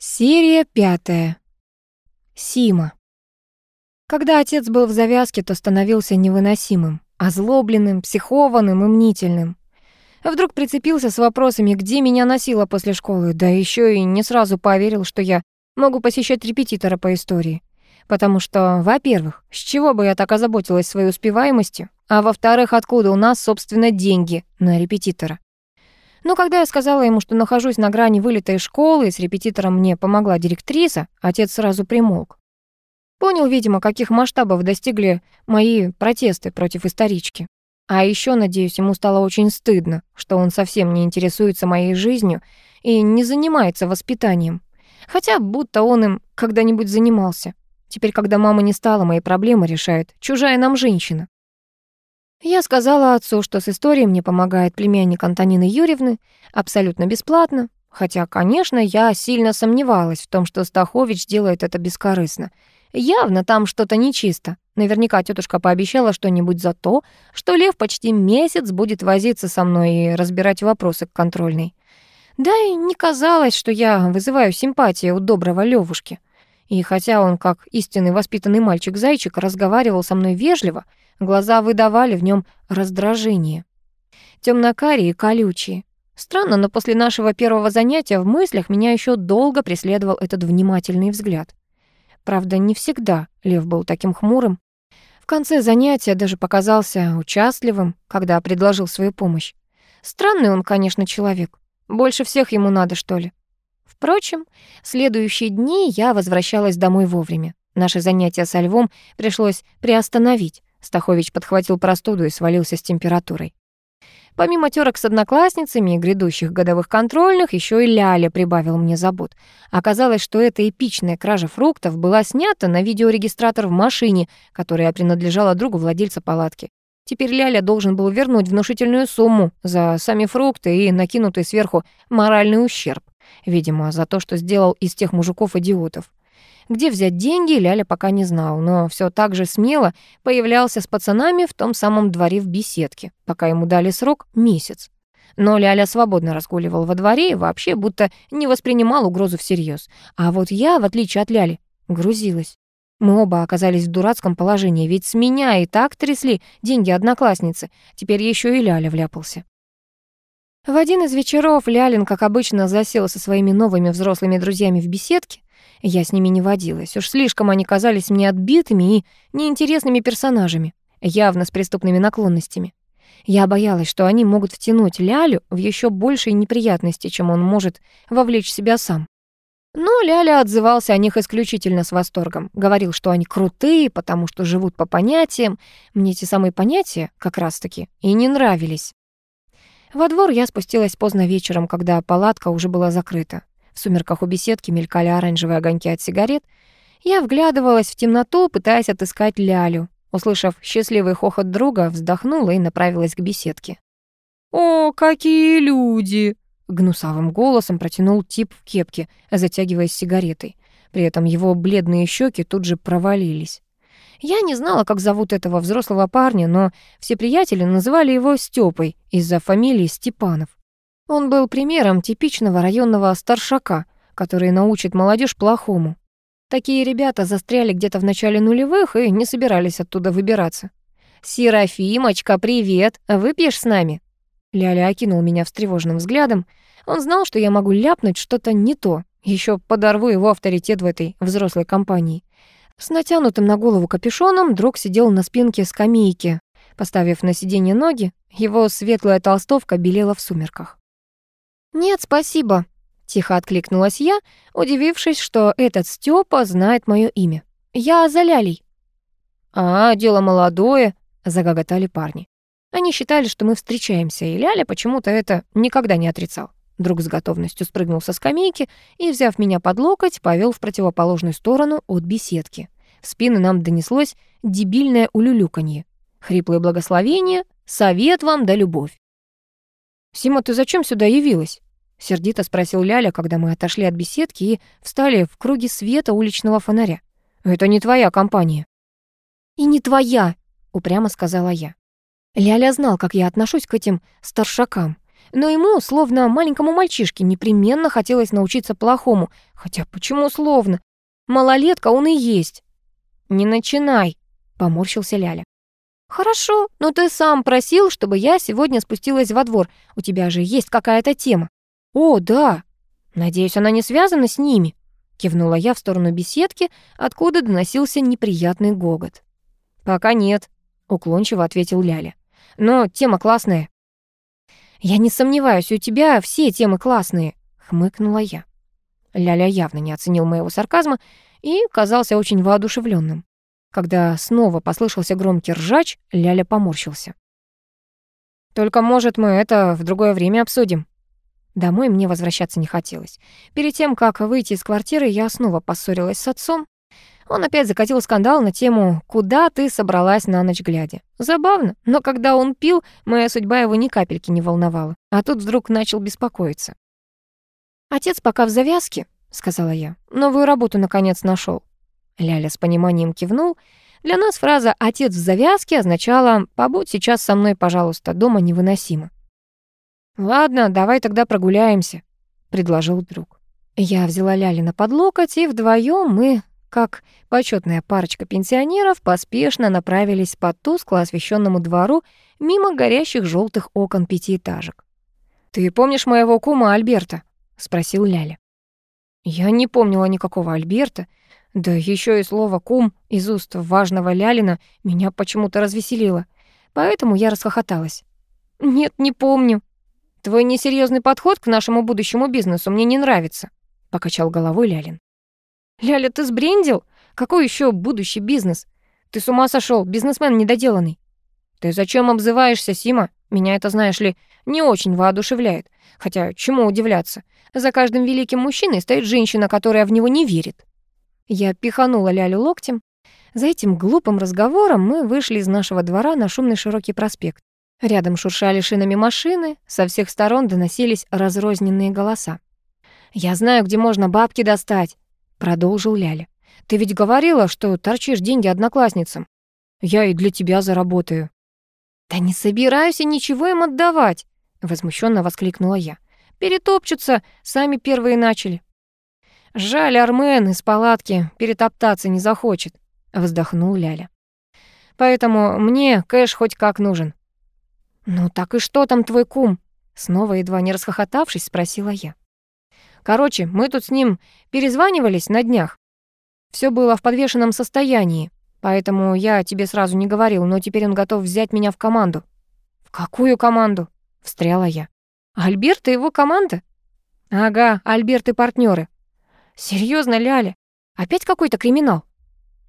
Серия пятая. Сима. Когда отец был в завязке, то становился невыносимым, озлобленным, психованным и мнительным. Вдруг прицепился с вопросами, где меня носило после школы, да еще и не сразу поверил, что я могу посещать репетитора по истории. Потому что, во-первых, с чего бы я так озаботилась своей успеваемостью, а во-вторых, откуда у нас, собственно, деньги на репетитора. Но когда я сказала ему, что нахожусь на грани вылета из школы, и с репетитором мне помогла директриса, отец сразу примолк. Понял, видимо, каких масштабов достигли мои протесты против исторички. А еще, надеюсь, ему стало очень стыдно, что он совсем не интересуется моей жизнью и не занимается воспитанием. Хотя будто он им когда-нибудь занимался. Теперь, когда мама не стала, мои проблемы решает чужая нам женщина. Я сказала отцу, что с историей мне помогает племянник Антонины Юрьевны абсолютно бесплатно, хотя, конечно, я сильно сомневалась в том, что Стахович делает это бескорыстно. Явно там что-то нечисто. Наверняка тетушка пообещала что-нибудь за то, что Лев почти месяц будет возиться со мной и разбирать вопросы к контрольной. Да и не казалось, что я вызываю симпатию у доброго Левушки. И хотя он, как истинный воспитанный мальчик-зайчик, разговаривал со мной вежливо, глаза выдавали в нем раздражение. Темно-карие и колючие. Странно, но после нашего первого занятия в мыслях меня еще долго преследовал этот внимательный взгляд. Правда, не всегда Лев был таким хмурым. В конце занятия даже показался участливым, когда предложил свою помощь. Странный он, конечно, человек. Больше всех ему надо, что ли. Впрочем, следующие дни я возвращалась домой вовремя. Наши занятия со львом пришлось приостановить. Стахович подхватил простуду и свалился с температурой. Помимо терок с одноклассницами и грядущих годовых контрольных, еще и Ляля прибавил мне забот. Оказалось, что эта эпичная кража фруктов была снята на видеорегистратор в машине, которая принадлежала другу владельца палатки. Теперь Ляля должен был вернуть внушительную сумму за сами фрукты и накинутый сверху моральный ущерб. Видимо, за то, что сделал из тех мужиков идиотов. Где взять деньги, Ляля пока не знал, но все так же смело появлялся с пацанами в том самом дворе в беседке, пока ему дали срок месяц. Но Ляля свободно разгуливал во дворе и вообще будто не воспринимал угрозу всерьез. А вот я, в отличие от Ляли, грузилась. Мы оба оказались в дурацком положении, ведь с меня и так трясли деньги одноклассницы, теперь еще и Ляля вляпался. В один из вечеров Лялин, как обычно, засел со своими новыми взрослыми друзьями в беседке. Я с ними не водилась, уж слишком они казались мне отбитыми и неинтересными персонажами, явно с преступными наклонностями. Я боялась, что они могут втянуть Лялю в еще большие неприятности, чем он может вовлечь себя сам. Но Ляля отзывался о них исключительно с восторгом. Говорил, что они крутые, потому что живут по понятиям. Мне эти самые понятия как раз-таки и не нравились. Во двор я спустилась поздно вечером, когда палатка уже была закрыта. В сумерках у беседки мелькали оранжевые огоньки от сигарет. Я вглядывалась в темноту, пытаясь отыскать Лялю. Услышав счастливый хохот друга, вздохнула и направилась к беседке. «О, какие люди!» — гнусавым голосом протянул тип в кепке, затягиваясь сигаретой. При этом его бледные щеки тут же провалились. Я не знала, как зовут этого взрослого парня, но все приятели называли его Стёпой из-за фамилии Степанов. Он был примером типичного районного старшака, который научит молодежь плохому. Такие ребята застряли где-то в начале нулевых и не собирались оттуда выбираться. «Серафимочка, привет! Выпьешь с нами?» Ляля окинул меня встревоженным взглядом. Он знал, что я могу ляпнуть что-то не то. Еще подорву его авторитет в этой взрослой компании. С натянутым на голову капюшоном друг сидел на спинке скамейки. Поставив на сиденье ноги, его светлая толстовка белела в сумерках. «Нет, спасибо», — тихо откликнулась я, удивившись, что этот Степа знает мое имя. «Я за Лялей». «А, дело молодое», — загоготали парни. Они считали, что мы встречаемся, и Ляля почему-то это никогда не отрицал. Друг с готовностью спрыгнул со скамейки и, взяв меня под локоть, повел в противоположную сторону от беседки. В спины нам донеслось дебильное улюлюканье. Хриплое благословение, совет вам да любовь. «Сима, ты зачем сюда явилась?» — сердито спросил Ляля, когда мы отошли от беседки и встали в круге света уличного фонаря. «Это не твоя компания». «И не твоя», — упрямо сказала я. Ляля знал, как я отношусь к этим старшакам. Но ему, словно маленькому мальчишке, непременно хотелось научиться плохому. Хотя почему словно? Малолетка он и есть. «Не начинай», — поморщился Ляля. «Хорошо, но ты сам просил, чтобы я сегодня спустилась во двор. У тебя же есть какая-то тема». «О, да. Надеюсь, она не связана с ними», — кивнула я в сторону беседки, откуда доносился неприятный гогот. «Пока нет», — уклончиво ответил Ляля. «Но тема классная». «Я не сомневаюсь, у тебя все темы классные», — хмыкнула я. Ляля явно не оценил моего сарказма и казался очень воодушевленным. Когда снова послышался громкий ржач, Ляля поморщился. «Только, может, мы это в другое время обсудим?» Домой мне возвращаться не хотелось. Перед тем, как выйти из квартиры, я снова поссорилась с отцом. Он опять закатил скандал на тему «Куда ты собралась на ночь глядя?». Забавно, но когда он пил, моя судьба его ни капельки не волновала. А тут вдруг начал беспокоиться. «Отец пока в завязке», — сказала я. «Новую работу, наконец, нашел. Ляля с пониманием кивнул. Для нас фраза «отец в завязке» означала «побудь сейчас со мной, пожалуйста, дома невыносимо». «Ладно, давай тогда прогуляемся», — предложил друг. Я взяла Лялина под локоть, и вдвоем мы, как почетная парочка пенсионеров, поспешно направились по тускло освещенному двору мимо горящих желтых окон пятиэтажек. «Ты помнишь моего кума Альберта?» — спросил Ляля. Я не помнила никакого Альберта, да еще и слово «кум» из уст важного Лялина меня почему-то развеселило, поэтому я расхохоталась. «Нет, не помню. Твой несерьезный подход к нашему будущему бизнесу мне не нравится», — покачал головой Лялин. «Ляля, ты сбрендил? Какой еще будущий бизнес? Ты с ума сошел, бизнесмен недоделанный». «Ты зачем обзываешься, Сима? Меня это, знаешь ли, не очень воодушевляет. Хотя чему удивляться? За каждым великим мужчиной стоит женщина, которая в него не верит». Я пиханула Лялю локтем. За этим глупым разговором мы вышли из нашего двора на шумный широкий проспект. Рядом шуршали шинами машины, со всех сторон доносились разрозненные голоса. «Я знаю, где можно бабки достать», — продолжил Ляля. «Ты ведь говорила, что торчишь деньги одноклассницам. Я и для тебя заработаю». «Да не собираюсь я ничего им отдавать», — возмущенно воскликнула я. «Перетопчутся, сами первые начали». «Жаль, Армен из палатки перетоптаться не захочет», — вздохнул Ляля. «Поэтому мне кэш хоть как нужен». «Ну так и что там твой кум?» Снова едва не расхохотавшись, спросила я. «Короче, мы тут с ним перезванивались на днях. Все было в подвешенном состоянии, поэтому я тебе сразу не говорил, но теперь он готов взять меня в команду». «В какую команду?» — встряла я. «Альберт и его команда?» «Ага, Альберт и партнеры. Серьезно, Ляля? Опять какой-то криминал?»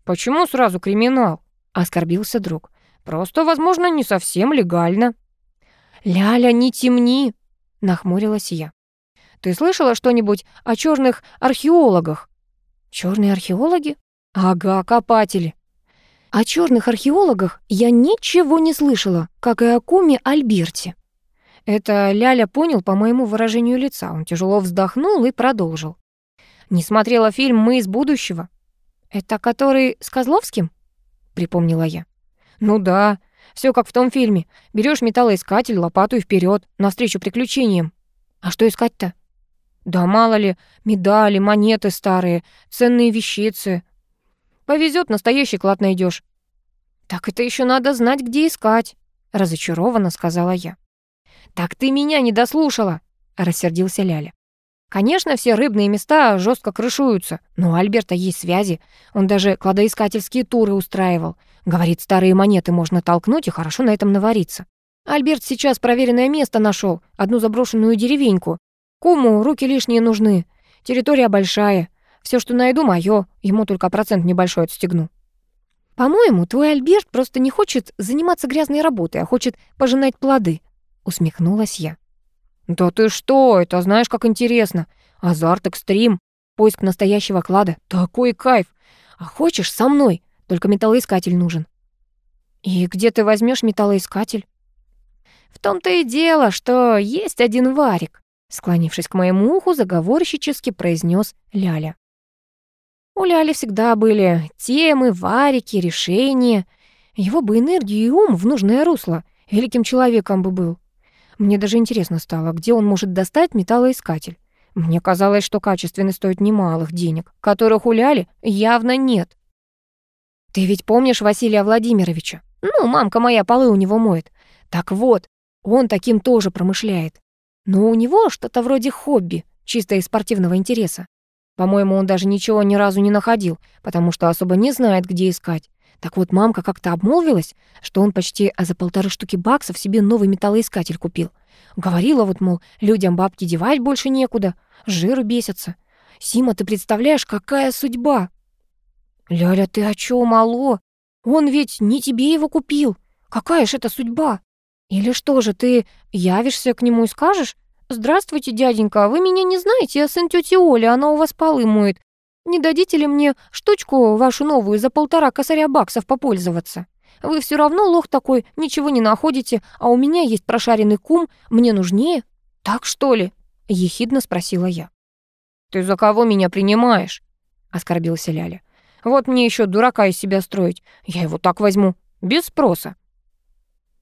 «Почему сразу криминал?» — оскорбился друг. «Просто, возможно, не совсем легально». «Ляля, не темни!» — нахмурилась я. «Ты слышала что-нибудь о черных археологах?» Черные археологи? Ага, копатели. О черных археологах я ничего не слышала, как и о куме Альберте. Это Ляля понял по моему выражению лица. Он тяжело вздохнул и продолжил. Не смотрела фильм «Мы из будущего». «Это который с Козловским?» — припомнила я. «Ну да, все как в том фильме. Берешь металлоискатель, лопату и вперед, навстречу приключениям. А что искать-то?» «Да мало ли, медали, монеты старые, ценные вещицы. Повезет, настоящий клад найдешь. «Так это еще надо знать, где искать», — разочарованно сказала я. «Так ты меня не дослушала», — рассердился Ляля. Конечно, все рыбные места жестко крышуются, но у Альберта есть связи. Он даже кладоискательские туры устраивал. Говорит, старые монеты можно толкнуть и хорошо на этом навариться. Альберт сейчас проверенное место нашел, одну заброшенную деревеньку. Куму руки лишние нужны. Территория большая. Все, что найду, мое. Ему только процент небольшой отстегну. По-моему, твой Альберт просто не хочет заниматься грязной работой, а хочет пожинать плоды. Усмехнулась я. «Да ты что? Это знаешь, как интересно. Азарт, экстрим, поиск настоящего клада. Такой кайф. А хочешь со мной? Только металлоискатель нужен». «И где ты возьмешь металлоискатель?» «В том-то и дело, что есть один варик», склонившись к моему уху, заговорщически произнес Ляля. У Ляли всегда были темы, варики, решения. Его бы энергию и ум в нужное русло. Великим человеком бы был. Мне даже интересно стало, где он может достать металлоискатель. Мне казалось, что качественный стоит немалых денег, которых у Ляли явно нет. Ты ведь помнишь Василия Владимировича? Ну, мамка моя полы у него моет. Так вот, он таким тоже промышляет. Но у него что-то вроде хобби, чисто из спортивного интереса. По-моему, он даже ничего ни разу не находил, потому что особо не знает, где искать. Так вот, мамка как-то обмолвилась, что он почти за полторы штуки баксов себе новый металлоискатель купил. Говорила вот, мол, людям бабки девать больше некуда, жиру бесятся. Сима, ты представляешь, какая судьба? Ляля, ты о чём, алло? Он ведь не тебе его купил. Какая ж это судьба? Или что же, ты явишься к нему и скажешь, «Здравствуйте, дяденька, вы меня не знаете, я сын тети Оли, она у вас полы моет. Не дадите ли мне штучку вашу новую за полтора косаря баксов попользоваться? Вы все равно лох такой, ничего не находите, а у меня есть прошаренный кум, мне нужнее. Так что ли?» — ехидно спросила я. «Ты за кого меня принимаешь?» — оскорбился Ляля. «Вот мне еще дурака из себя строить. Я его так возьму, без спроса».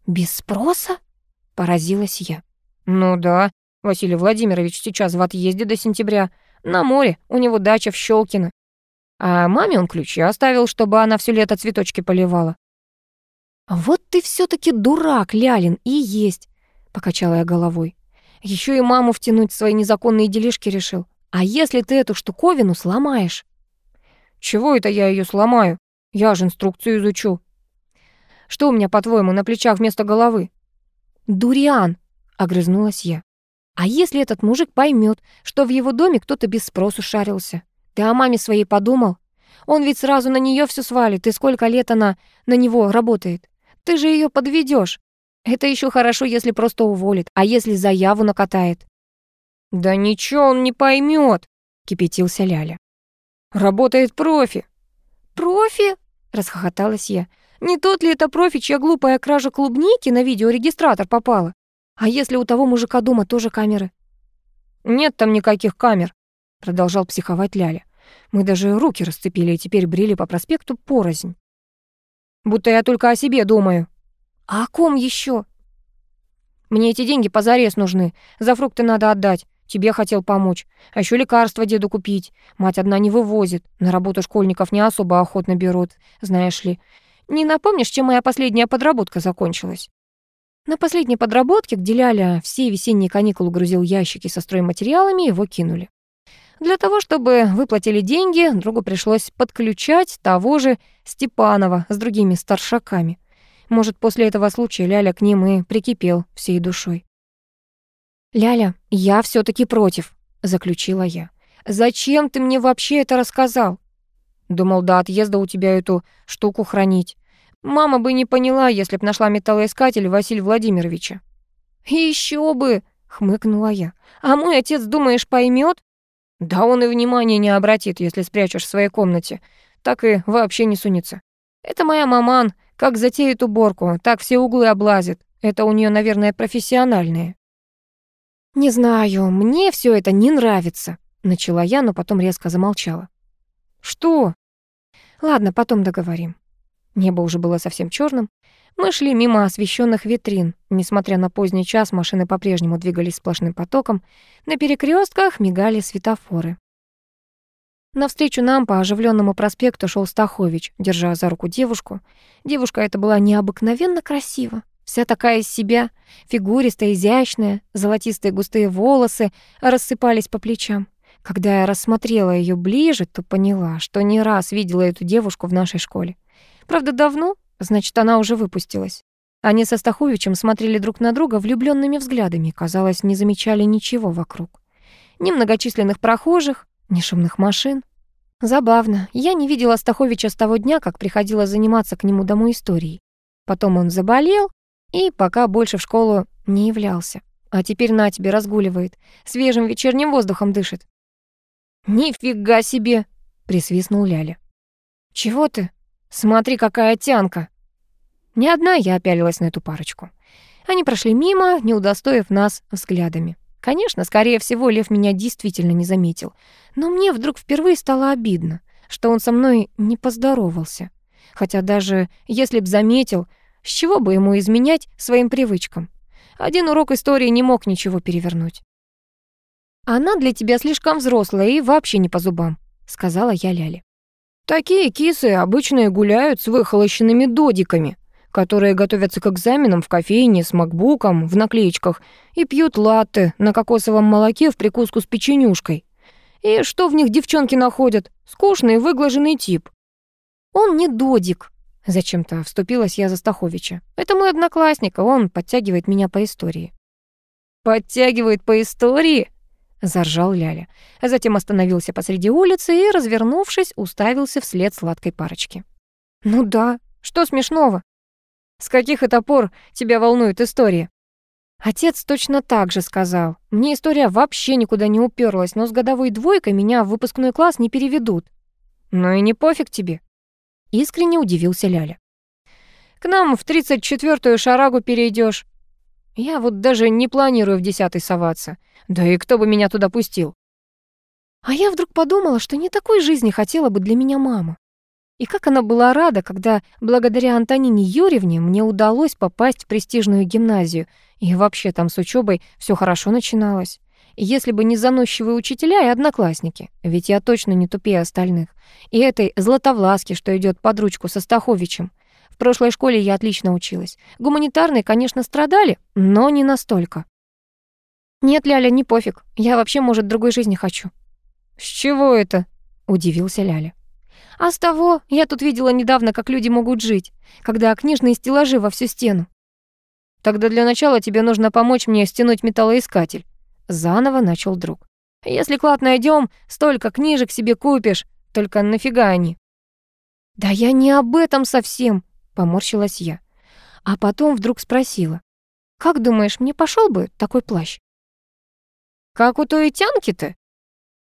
«Без спроса?» — поразилась я. «Ну да, Василий Владимирович сейчас в отъезде до сентября. На море, у него дача в Щелкино. А маме он ключи оставил, чтобы она все лето цветочки поливала. «Вот ты все таки дурак, Лялин, и есть», — покачала я головой. Еще и маму втянуть в свои незаконные делишки решил. А если ты эту штуковину сломаешь?» «Чего это я ее сломаю? Я же инструкцию изучу». «Что у меня, по-твоему, на плечах вместо головы?» «Дуриан», — огрызнулась я. А если этот мужик поймет, что в его доме кто-то без спросу шарился? Ты о маме своей подумал? Он ведь сразу на нее все свалит, и сколько лет она на него работает. Ты же ее подведешь. Это еще хорошо, если просто уволит, а если заяву накатает. Да ничего он не поймет, кипятился Ляля. Работает профи. Профи? расхохоталась я. Не тот ли это профи, чья глупая кража клубники на видеорегистратор попала? А если у того мужика дома тоже камеры? Нет там никаких камер, продолжал психовать Ляля. Мы даже руки расцепили и теперь брели по проспекту порознь. Будто я только о себе думаю. А о ком еще? Мне эти деньги позарез нужны. За фрукты надо отдать. Тебе хотел помочь. А еще лекарства деду купить. Мать одна не вывозит. На работу школьников не особо охотно берут, знаешь ли. Не напомнишь, чем моя последняя подработка закончилась? На последней подработке, где Ляля все весенние каникулы грузил ящики со стройматериалами, его кинули. Для того, чтобы выплатили деньги, другу пришлось подключать того же Степанова с другими старшаками. Может, после этого случая Ляля к ним и прикипел всей душой. «Ляля, я все таки против», — заключила я. «Зачем ты мне вообще это рассказал?» «Думал, до отъезда у тебя эту штуку хранить. Мама бы не поняла, если б нашла металлоискатель Василия Владимировича. Еще бы, хмыкнула я. А мой отец, думаешь, поймет? Да он и внимания не обратит, если спрячешь в своей комнате. Так и вообще не сунется. Это моя маман, как затеет уборку, так все углы облазит. Это у нее, наверное, профессиональные. Не знаю, мне все это не нравится, начала я, но потом резко замолчала. Что? Ладно, потом договорим. Небо уже было совсем черным. Мы шли мимо освещенных витрин. Несмотря на поздний час, машины по-прежнему двигались сплошным потоком. На перекрестках мигали светофоры. Навстречу нам по оживленному проспекту шел Стахович, держа за руку девушку. Девушка эта была необыкновенно красива. Вся такая из себя, фигуристая, изящная, золотистые густые волосы рассыпались по плечам. Когда я рассмотрела ее ближе, то поняла, что не раз видела эту девушку в нашей школе. Правда, давно, значит, она уже выпустилась. Они со Стаховичем смотрели друг на друга влюбленными взглядами, казалось, не замечали ничего вокруг. Ни многочисленных прохожих, ни шумных машин. Забавно, я не видела Стаховича с того дня, как приходила заниматься к нему домой историей. Потом он заболел и пока больше в школу не являлся. А теперь на тебе разгуливает, свежим вечерним воздухом дышит. «Нифига себе!» — присвистнул Ляля. «Чего ты?» Смотри, какая тянка!» Не одна я опялилась на эту парочку. Они прошли мимо, не удостоив нас взглядами. Конечно, скорее всего, Лев меня действительно не заметил. Но мне вдруг впервые стало обидно, что он со мной не поздоровался. Хотя даже если б заметил, с чего бы ему изменять своим привычкам? Один урок истории не мог ничего перевернуть. «Она для тебя слишком взрослая и вообще не по зубам», — сказала я Ляле. «Такие кисы обычно гуляют с выхолощенными додиками», которые готовятся к экзаменам в кофейне с макбуком в наклеечках и пьют латте на кокосовом молоке в прикуску с печенюшкой. И что в них девчонки находят? Скучный, выглаженный тип. Он не додик. Зачем-то вступилась я за Стаховича. Это мой одноклассник, а он подтягивает меня по истории. «Подтягивает по истории?» — заржал Ляля. Затем остановился посреди улицы и, развернувшись, уставился вслед сладкой парочки. «Ну да, что смешного? С каких это пор тебя волнует история?» Отец точно так же сказал. Мне история вообще никуда не уперлась, но с годовой двойкой меня в выпускной класс не переведут. Ну и не пофиг тебе. Искренне удивился Ляля. К нам в 34-ю шарагу перейдешь. Я вот даже не планирую в десятый соваться. Да и кто бы меня туда пустил? А я вдруг подумала, что не такой жизни хотела бы для меня мама. И как она была рада, когда благодаря Антонине Юрьевне мне удалось попасть в престижную гимназию, и вообще там с учебой все хорошо начиналось. Если бы не заносчивые учителя и одноклассники, ведь я точно не тупее остальных, и этой Златовласки, что идет под ручку со Стаховичем. В прошлой школе я отлично училась. Гуманитарные, конечно, страдали, но не настолько. «Нет, Ляля, не пофиг. Я вообще, может, другой жизни хочу». «С чего это?» — удивился Ляля. А с того, я тут видела недавно, как люди могут жить, когда книжные стеллажи во всю стену. Тогда для начала тебе нужно помочь мне стянуть металлоискатель. Заново начал друг. Если клад найдем, столько книжек себе купишь. Только нафига они? Да я не об этом совсем, поморщилась я. А потом вдруг спросила. Как думаешь, мне пошел бы такой плащ? Как у той тянки-то?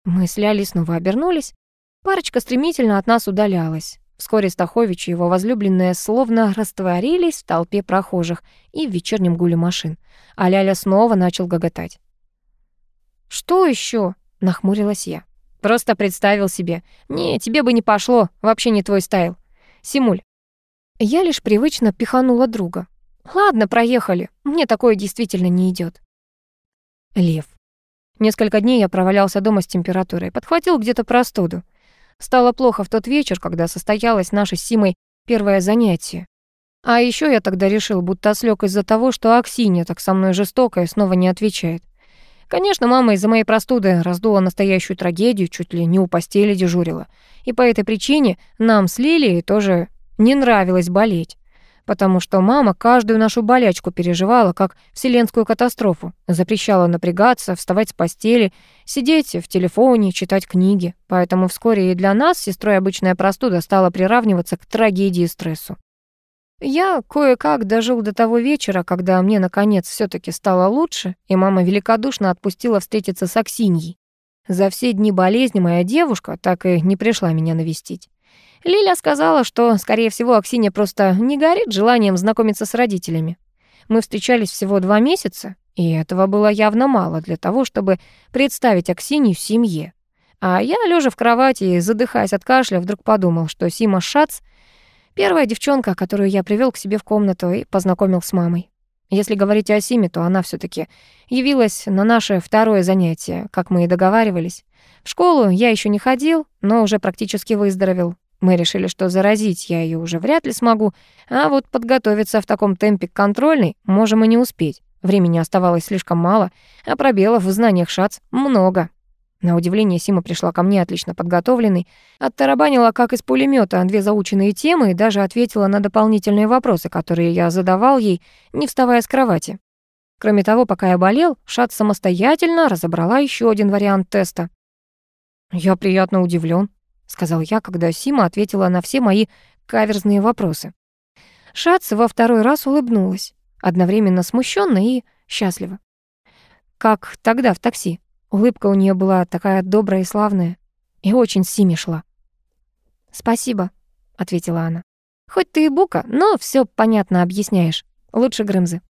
Мы с Лялей снова обернулись. Парочка стремительно от нас удалялась. Вскоре Стахович и его возлюбленная словно растворились в толпе прохожих и в вечернем гуле машин. А Ляля снова начал гоготать. «Что еще? нахмурилась я. «Просто представил себе. Не, тебе бы не пошло, вообще не твой стайл. Симуль». Я лишь привычно пиханула друга. «Ладно, проехали. Мне такое действительно не идет. Лев. Несколько дней я провалялся дома с температурой, подхватил где-то простуду. Стало плохо в тот вечер, когда состоялось наше с Симой первое занятие. А еще я тогда решил, будто слег из-за того, что Аксинья так со мной жестоко и снова не отвечает. Конечно, мама из-за моей простуды раздула настоящую трагедию, чуть ли не у постели дежурила. И по этой причине нам с Лилией тоже не нравилось болеть потому что мама каждую нашу болячку переживала как вселенскую катастрофу, запрещала напрягаться, вставать с постели, сидеть в телефоне, читать книги. Поэтому вскоре и для нас сестрой обычная простуда стала приравниваться к трагедии и стрессу. Я кое-как дожил до того вечера, когда мне, наконец, все таки стало лучше, и мама великодушно отпустила встретиться с Аксиньей. За все дни болезни моя девушка так и не пришла меня навестить. Лиля сказала, что, скорее всего, Аксинья просто не горит желанием знакомиться с родителями. Мы встречались всего два месяца, и этого было явно мало для того, чтобы представить Аксинью семье. А я, лежа в кровати и задыхаясь от кашля, вдруг подумал, что Сима Шац — первая девчонка, которую я привел к себе в комнату и познакомил с мамой. Если говорить о Симе, то она все таки явилась на наше второе занятие, как мы и договаривались. В школу я еще не ходил, но уже практически выздоровел. Мы решили, что заразить я ее уже вряд ли смогу, а вот подготовиться в таком темпе к контрольной можем и не успеть. Времени оставалось слишком мало, а пробелов в знаниях ШАЦ много. На удивление Сима пришла ко мне отлично подготовленной, оттарабанила как из пулемета две заученные темы и даже ответила на дополнительные вопросы, которые я задавал ей, не вставая с кровати. Кроме того, пока я болел, Шац самостоятельно разобрала еще один вариант теста. Я приятно удивлен. — сказал я, когда Сима ответила на все мои каверзные вопросы. Шац во второй раз улыбнулась, одновременно смущенно и счастлива. Как тогда в такси. Улыбка у нее была такая добрая и славная, и очень Симе шла. «Спасибо», — ответила она. «Хоть ты и бука, но все понятно объясняешь. Лучше Грымзы».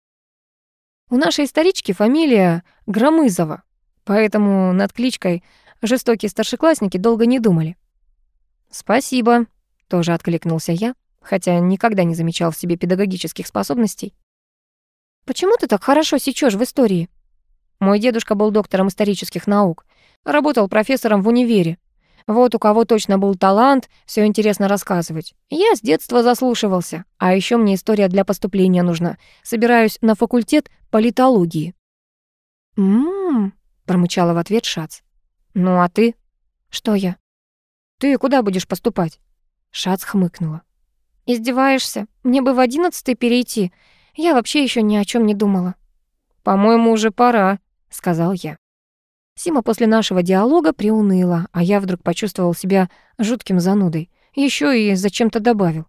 У нашей старички фамилия Громызова, поэтому над кличкой жестокие старшеклассники долго не думали. «Спасибо», — тоже откликнулся я, хотя никогда не замечал в себе педагогических способностей. «Почему ты так хорошо сечешь в истории?» Мой дедушка был доктором исторических наук. Работал профессором в универе. Вот у кого точно был талант все интересно рассказывать. Я с детства заслушивался. А еще мне история для поступления нужна. Собираюсь на факультет политологии. «М-м-м», промычала в ответ Шац. «Ну а ты?» «Что я?» «Ты куда будешь поступать?» Шац хмыкнула. «Издеваешься? Мне бы в одиннадцатый перейти. Я вообще еще ни о чем не думала». «По-моему, уже пора», — сказал я. Сима после нашего диалога приуныла, а я вдруг почувствовал себя жутким занудой. Еще и зачем-то добавил.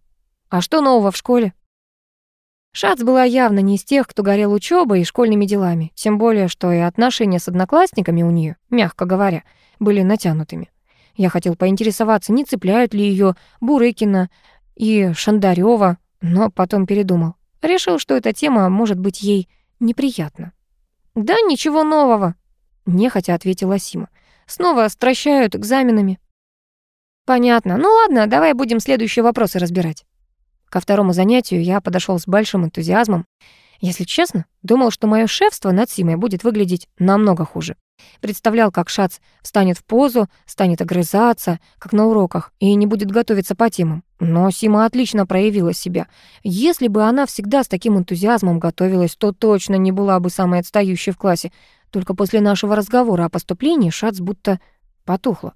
«А что нового в школе?» Шац была явно не из тех, кто горел учебой и школьными делами, тем более, что и отношения с одноклассниками у нее, мягко говоря, были натянутыми. Я хотел поинтересоваться, не цепляют ли ее Бурыкина и Шандарёва, но потом передумал. Решил, что эта тема может быть ей неприятна. «Да ничего нового», — нехотя ответила Сима. «Снова стращают экзаменами». «Понятно. Ну ладно, давай будем следующие вопросы разбирать». Ко второму занятию я подошел с большим энтузиазмом. Если честно, думал, что мое шефство над Симой будет выглядеть намного хуже. Представлял, как Шац встанет в позу, станет огрызаться, как на уроках, и не будет готовиться по темам. Но Сима отлично проявила себя. Если бы она всегда с таким энтузиазмом готовилась, то точно не была бы самой отстающей в классе. Только после нашего разговора о поступлении Шац будто потухла.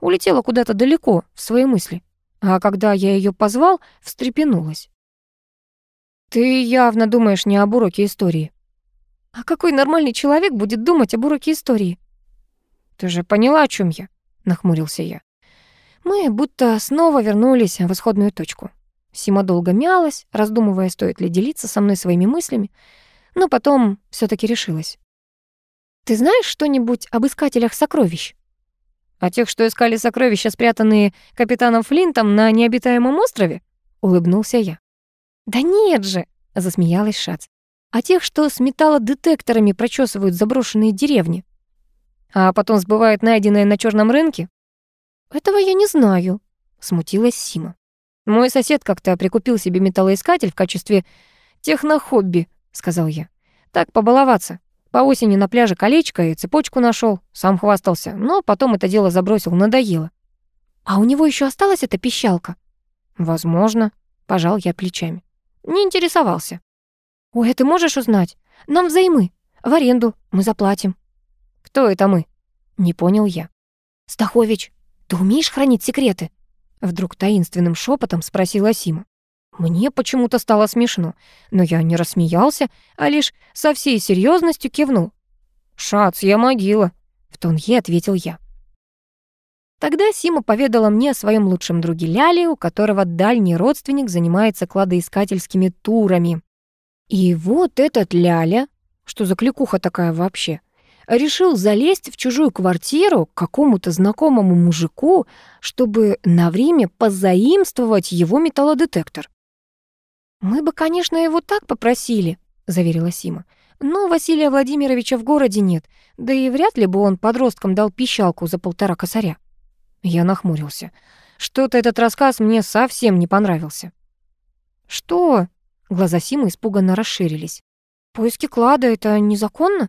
Улетела куда-то далеко, в свои мысли. А когда я ее позвал, встрепенулась. «Ты явно думаешь не об уроке истории», а какой нормальный человек будет думать об уроке истории? Ты же поняла, о чем я? Нахмурился я. Мы будто снова вернулись в исходную точку. Сима долго мялась, раздумывая, стоит ли делиться со мной своими мыслями, но потом все таки решилась. «Ты знаешь что-нибудь об искателях сокровищ?» «О тех, что искали сокровища, спрятанные капитаном Флинтом на необитаемом острове?» — улыбнулся я. «Да нет же!» — засмеялась Шац а тех, что с металлодетекторами прочесывают заброшенные деревни. А потом сбывают найденное на черном рынке? Этого я не знаю, смутилась Сима. Мой сосед как-то прикупил себе металлоискатель в качестве технохобби, сказал я. Так побаловаться. По осени на пляже колечко и цепочку нашел, сам хвастался, но потом это дело забросил, надоело. А у него еще осталась эта пищалка? Возможно, пожал я плечами. Не интересовался. «Ой, а ты можешь узнать? Нам взаймы. В аренду. Мы заплатим». «Кто это мы?» Не понял я. «Стахович, ты умеешь хранить секреты?» Вдруг таинственным шепотом спросила Сима. Мне почему-то стало смешно, но я не рассмеялся, а лишь со всей серьезностью кивнул. «Шац, я могила», — в тон ей ответил я. Тогда Сима поведала мне о своем лучшем друге Ляле, у которого дальний родственник занимается кладоискательскими турами. И вот этот Ляля, что за кликуха такая вообще, решил залезть в чужую квартиру к какому-то знакомому мужику, чтобы на время позаимствовать его металлодетектор. «Мы бы, конечно, его так попросили», — заверила Сима. «Но Василия Владимировича в городе нет, да и вряд ли бы он подросткам дал пищалку за полтора косаря». Я нахмурился. Что-то этот рассказ мне совсем не понравился. «Что?» Глаза Симы испуганно расширились. «Поиски клада — это незаконно?»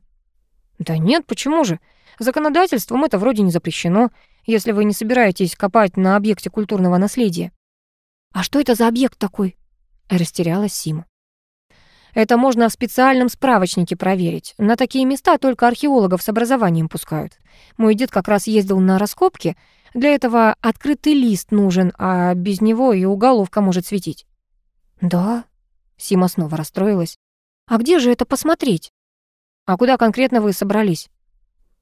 «Да нет, почему же? Законодательством это вроде не запрещено, если вы не собираетесь копать на объекте культурного наследия». «А что это за объект такой?» — растерялась Сима. Это можно в специальном справочнике проверить. На такие места только археологов с образованием пускают. Мой дед как раз ездил на раскопки. Для этого открытый лист нужен, а без него и уголовка может светить. «Да, Сима снова расстроилась. «А где же это посмотреть?» «А куда конкретно вы собрались?»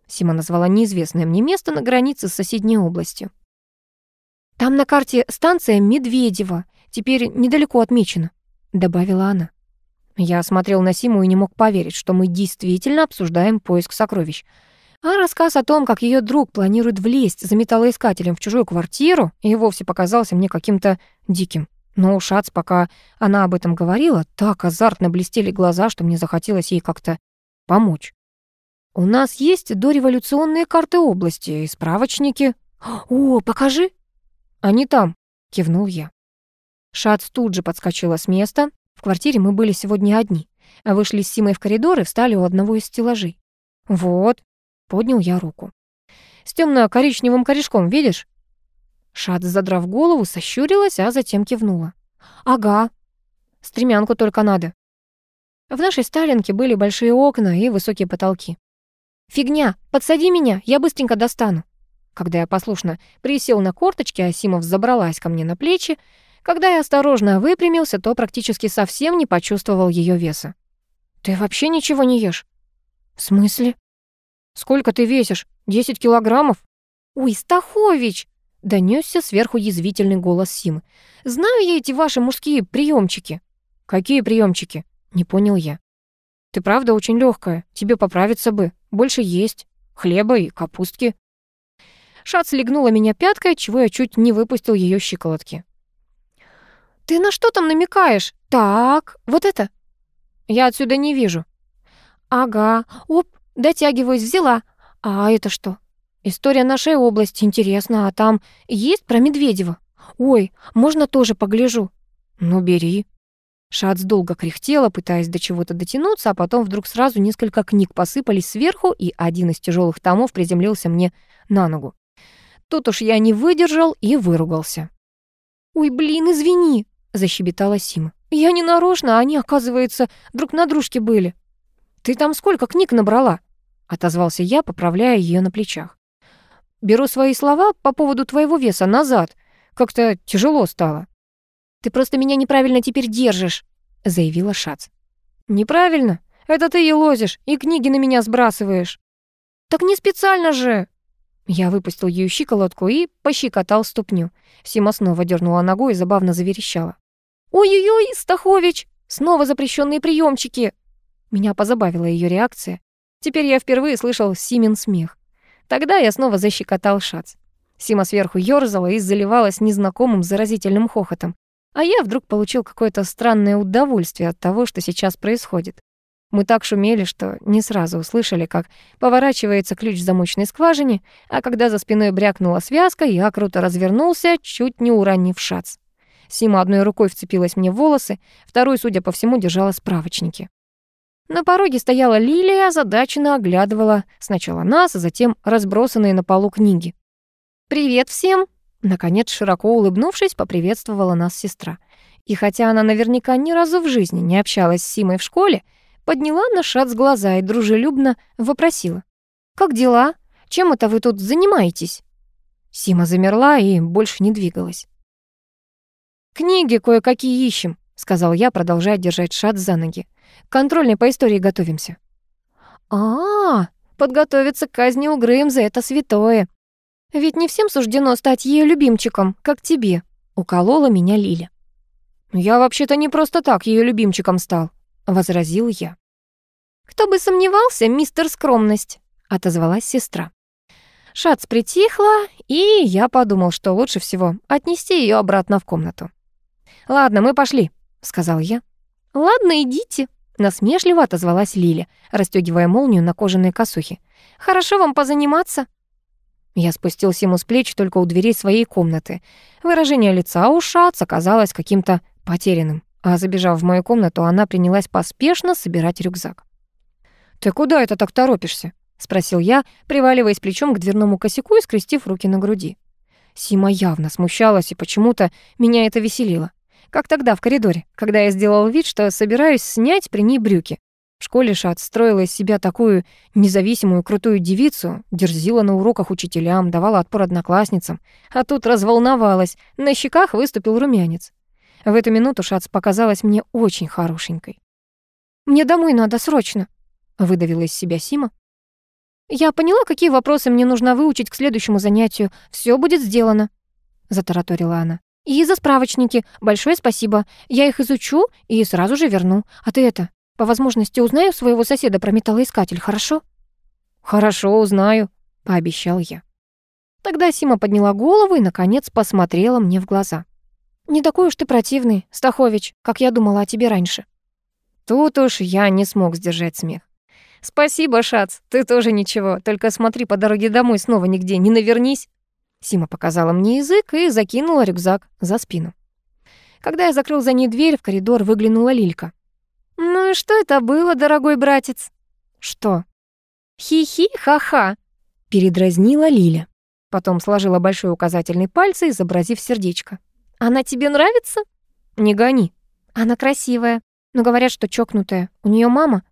Сима назвала неизвестное мне место на границе с соседней областью. «Там на карте станция Медведева, теперь недалеко отмечена», — добавила она. Я смотрел на Симу и не мог поверить, что мы действительно обсуждаем поиск сокровищ. А рассказ о том, как ее друг планирует влезть за металлоискателем в чужую квартиру, и вовсе показался мне каким-то диким. Но у Шац, пока она об этом говорила, так азартно блестели глаза, что мне захотелось ей как-то помочь. «У нас есть дореволюционные карты области и справочники». «О, покажи!» «Они там», — кивнул я. Шац тут же подскочила с места. В квартире мы были сегодня одни. Вышли с Симой в коридор и встали у одного из стеллажей. «Вот», — поднял я руку. «С темно-коричневым корешком, видишь?» Шат, задрав голову, сощурилась, а затем кивнула. «Ага. Стремянку только надо». В нашей Сталинке были большие окна и высокие потолки. «Фигня! Подсади меня, я быстренько достану». Когда я послушно присел на корточки, а Симов забралась ко мне на плечи, когда я осторожно выпрямился, то практически совсем не почувствовал ее веса. «Ты вообще ничего не ешь?» «В смысле?» «Сколько ты весишь? Десять килограммов?» «Ой, Стахович!» — донесся сверху язвительный голос Симы. «Знаю я эти ваши мужские приемчики». «Какие приемчики? не понял я. «Ты правда очень легкая, тебе поправиться бы, больше есть, хлеба и капустки». Шац легнула меня пяткой, чего я чуть не выпустил ее щиколотки. «Ты на что там намекаешь? Так, вот это?» «Я отсюда не вижу». «Ага, оп, дотягиваюсь, взяла. А это что?» «История нашей области, интересно, а там есть про Медведева? Ой, можно тоже погляжу?» «Ну, бери». Шац долго кряхтела, пытаясь до чего-то дотянуться, а потом вдруг сразу несколько книг посыпались сверху, и один из тяжелых томов приземлился мне на ногу. Тут уж я не выдержал и выругался. «Ой, блин, извини!» защебетала Сима. «Я не нарочно, а они, оказывается, друг на дружке были». «Ты там сколько книг набрала?» — отозвался я, поправляя ее на плечах. «Беру свои слова по поводу твоего веса назад. Как-то тяжело стало». «Ты просто меня неправильно теперь держишь», — заявила Шац. «Неправильно? Это ты елозишь и книги на меня сбрасываешь». «Так не специально же!» Я выпустил ее щиколотку и пощекотал ступню. Сима снова дернула ногой и забавно заверещала. «Ой-ой-ой, Стахович! Снова запрещенные приемчики!» Меня позабавила ее реакция. Теперь я впервые слышал Симин смех. Тогда я снова защекотал шац. Сима сверху ёрзала и заливалась незнакомым заразительным хохотом. А я вдруг получил какое-то странное удовольствие от того, что сейчас происходит. Мы так шумели, что не сразу услышали, как поворачивается ключ в замочной скважине, а когда за спиной брякнула связка, я круто развернулся, чуть не уронив шац. Сима одной рукой вцепилась мне в волосы, второй, судя по всему, держала справочники. На пороге стояла Лилия, озадаченно оглядывала сначала нас, а затем разбросанные на полу книги. «Привет всем!» Наконец, широко улыбнувшись, поприветствовала нас сестра. И хотя она наверняка ни разу в жизни не общалась с Симой в школе, подняла на шат с глаза и дружелюбно вопросила. «Как дела? Чем это вы тут занимаетесь?» Сима замерла и больше не двигалась. «Книги кое-какие ищем», — сказал я, продолжая держать шат за ноги. «Контрольной по истории готовимся». А, -а, а подготовиться к казни у Греймза — это святое. Ведь не всем суждено стать ее любимчиком, как тебе», — уколола меня Лиля. «Я вообще-то не просто так ее любимчиком стал», — возразил я. «Кто бы сомневался, мистер Скромность», — отозвалась сестра. Шац притихла, и я подумал, что лучше всего отнести ее обратно в комнату. «Ладно, мы пошли», — сказал я. «Ладно, идите», — насмешливо отозвалась Лиля, расстёгивая молнию на кожаной косухе. «Хорошо вам позаниматься». Я спустился ему с плеч только у дверей своей комнаты. Выражение лица у Шац оказалось каким-то потерянным, а забежав в мою комнату, она принялась поспешно собирать рюкзак. «Ты куда это так торопишься?» — спросил я, приваливаясь плечом к дверному косяку и скрестив руки на груди. Сима явно смущалась, и почему-то меня это веселило. Как тогда в коридоре, когда я сделал вид, что собираюсь снять при ней брюки. В школе Шат строила из себя такую независимую крутую девицу, дерзила на уроках учителям, давала отпор одноклассницам, а тут разволновалась, на щеках выступил румянец. В эту минуту Шац показалась мне очень хорошенькой. «Мне домой надо срочно», — выдавила из себя Сима. «Я поняла, какие вопросы мне нужно выучить к следующему занятию. Все будет сделано», — затараторила она. И за справочники. Большое спасибо. Я их изучу и сразу же верну. А ты это, по возможности узнаю своего соседа про металлоискатель, хорошо? Хорошо, узнаю, пообещал я. Тогда Сима подняла голову и, наконец, посмотрела мне в глаза. «Не такой уж ты противный, Стахович, как я думала о тебе раньше». Тут уж я не смог сдержать смех. «Спасибо, Шац, ты тоже ничего, только смотри по дороге домой снова нигде не навернись». Сима показала мне язык и закинула рюкзак за спину. Когда я закрыл за ней дверь, в коридор выглянула Лилька. «Ну «Ну и что это было, дорогой братец?» «Что?» «Хи-хи, ха-ха», — передразнила Лиля. Потом сложила большой указательный пальцы, изобразив сердечко. «Она тебе нравится?» «Не гони». «Она красивая, но говорят, что чокнутая. У нее мама».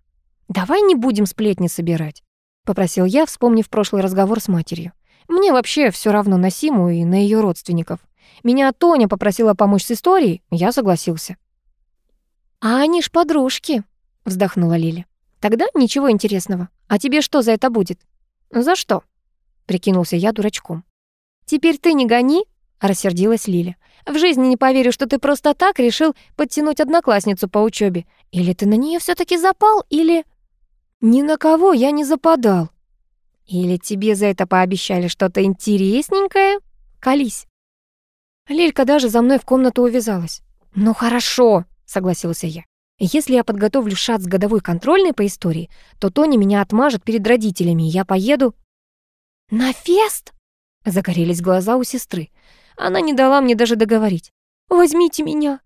«Давай не будем сплетни собирать», — попросил я, вспомнив прошлый разговор с матерью. «Мне вообще все равно на Симу и на ее родственников. Меня Тоня попросила помочь с историей, я согласился». «А они ж подружки», — вздохнула Лиля. «Тогда ничего интересного. А тебе что за это будет?» «За что?» — прикинулся я дурачком. «Теперь ты не гони», — рассердилась Лиля. «В жизни не поверю, что ты просто так решил подтянуть одноклассницу по учебе. Или ты на нее все таки запал, или...» «Ни на кого я не западал». «Или тебе за это пообещали что-то интересненькое? Колись». Лилька даже за мной в комнату увязалась. «Ну хорошо», — согласился я. «Если я подготовлю шат с годовой контрольной по истории, то Тони меня отмажет перед родителями, и я поеду...» «На фест?» — загорелись глаза у сестры. Она не дала мне даже договорить. «Возьмите меня».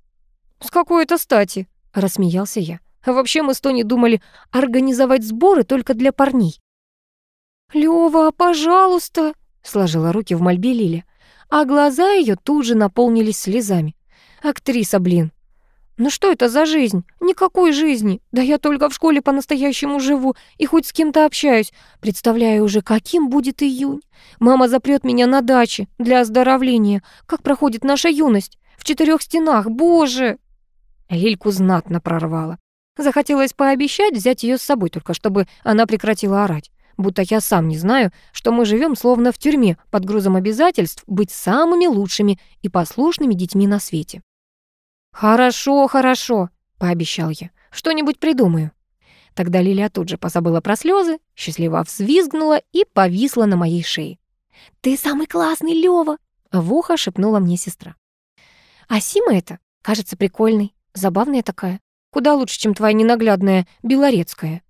«С какой это стати?» — рассмеялся я. «Вообще мы с Тони думали организовать сборы только для парней». «Лёва, пожалуйста!» — сложила руки в мольбе Лиля а глаза ее тут же наполнились слезами. Актриса, блин. Ну что это за жизнь? Никакой жизни. Да я только в школе по-настоящему живу и хоть с кем-то общаюсь. Представляю уже, каким будет июнь. Мама запрет меня на даче для оздоровления. Как проходит наша юность? В четырех стенах, боже!» Лильку знатно прорвала. Захотелось пообещать взять ее с собой, только чтобы она прекратила орать будто я сам не знаю, что мы живем словно в тюрьме под грузом обязательств быть самыми лучшими и послушными детьми на свете. «Хорошо, хорошо», — пообещал я, — «что-нибудь придумаю». Тогда Лилия тут же позабыла про слезы, счастливо взвизгнула и повисла на моей шее. «Ты самый классный, Лёва!» — в ухо шепнула мне сестра. «А Сима это, кажется, прикольной, забавная такая. Куда лучше, чем твоя ненаглядная Белорецкая».